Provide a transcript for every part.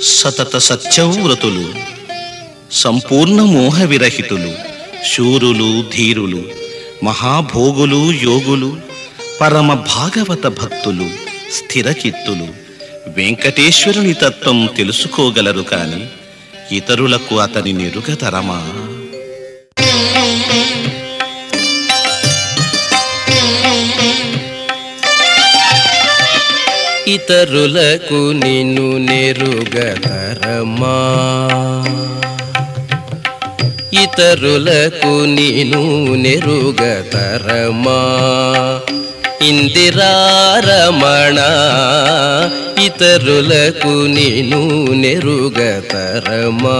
సతత సత్యవ్రతులు సంపూర్ణ మోహ విరహితులు శూరులు ధీరులు మహాభోగులు యోగులు పరమ భాగవత భక్తులు స్థిరచిత్తులు వెంకటేశ్వరుని తత్వం తెలుసుకోగలరు కాని ఇతరులకు అతని నెరుగతరమా? ఇతరులకు నిన్ను నెరుగదరమా? ఇతరులకు నేను నెరుగతరమా ఇందిరారమణ ఇతరులకు నేను నెరుగతరమా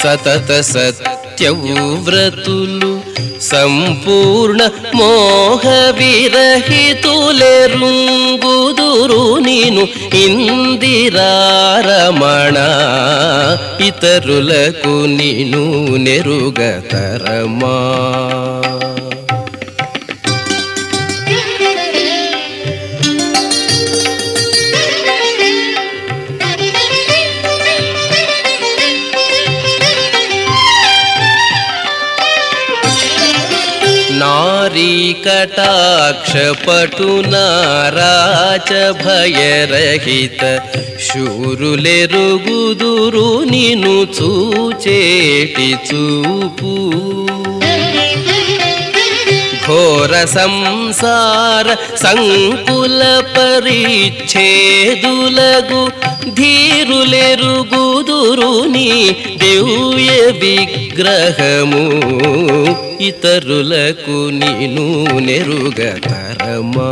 సతత సత్ సత్యవ్రతులు సంపూర్ణ మోహ విరహితులెరుంగుదురు నేను ఇందిరారమణ. ఇతరులకు నేను నెరుగతరమా భయరహిత శూరులెరుగుదురు నిను చూచేటి చూపు. ఘోర సంసార సంకుల పరిచ్ఛేదులగు ధీరులెరుగుదురు నీ దివ్య విగ్రహము. ఇతరులకు నేను నెరుగతరమా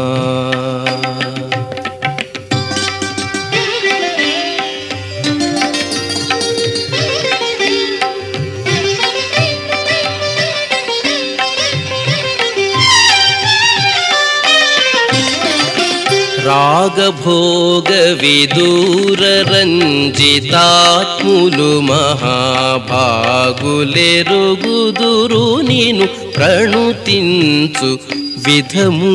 రాగభోగ విదూర రంజితాత్ములు మహాభాగులెరుగుదురు నేను ప్రణుతించు విధము.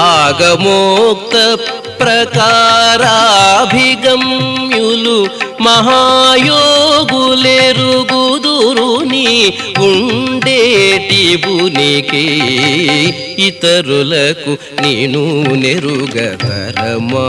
ఆగమోక్త ప్రకారాభిగమ్యులు మహాయోగులెరుగుదురు నీ ఉండేటి నీకే ఇతరులకు నేను నెరుగతరమా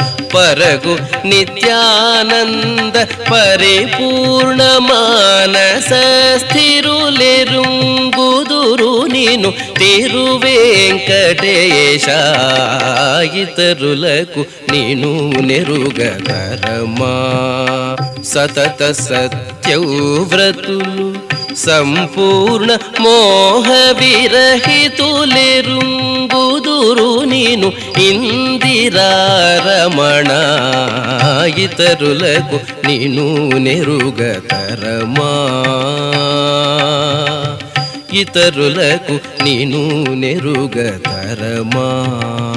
ಪರಗು ನಿತ್ಯಾನಂದ ಪರಿಪೂರ್ಣ ಮಾನಸ ಸ್ಥಿರುಲಿರುಂಗುದುರು ನೀನು ತಿರುವೆಂಕಟೇಶ ಇತರುಲಕು ನೀನು ನೆರುಗರಮ ಸತತ ಸತ್ಯವ್ರತು తిరువేంకటేశ ఇతరులకు నేను నెరుగతరమా సతత సత్యవ్రతులు సంపూర్ణ మోహ విరహితులెరుంగుదురు నేను ఇందిరారమణ ఇతరులకు నేను నెరుగతరమా. ఇతరులకు నేను నెరుగతరమా.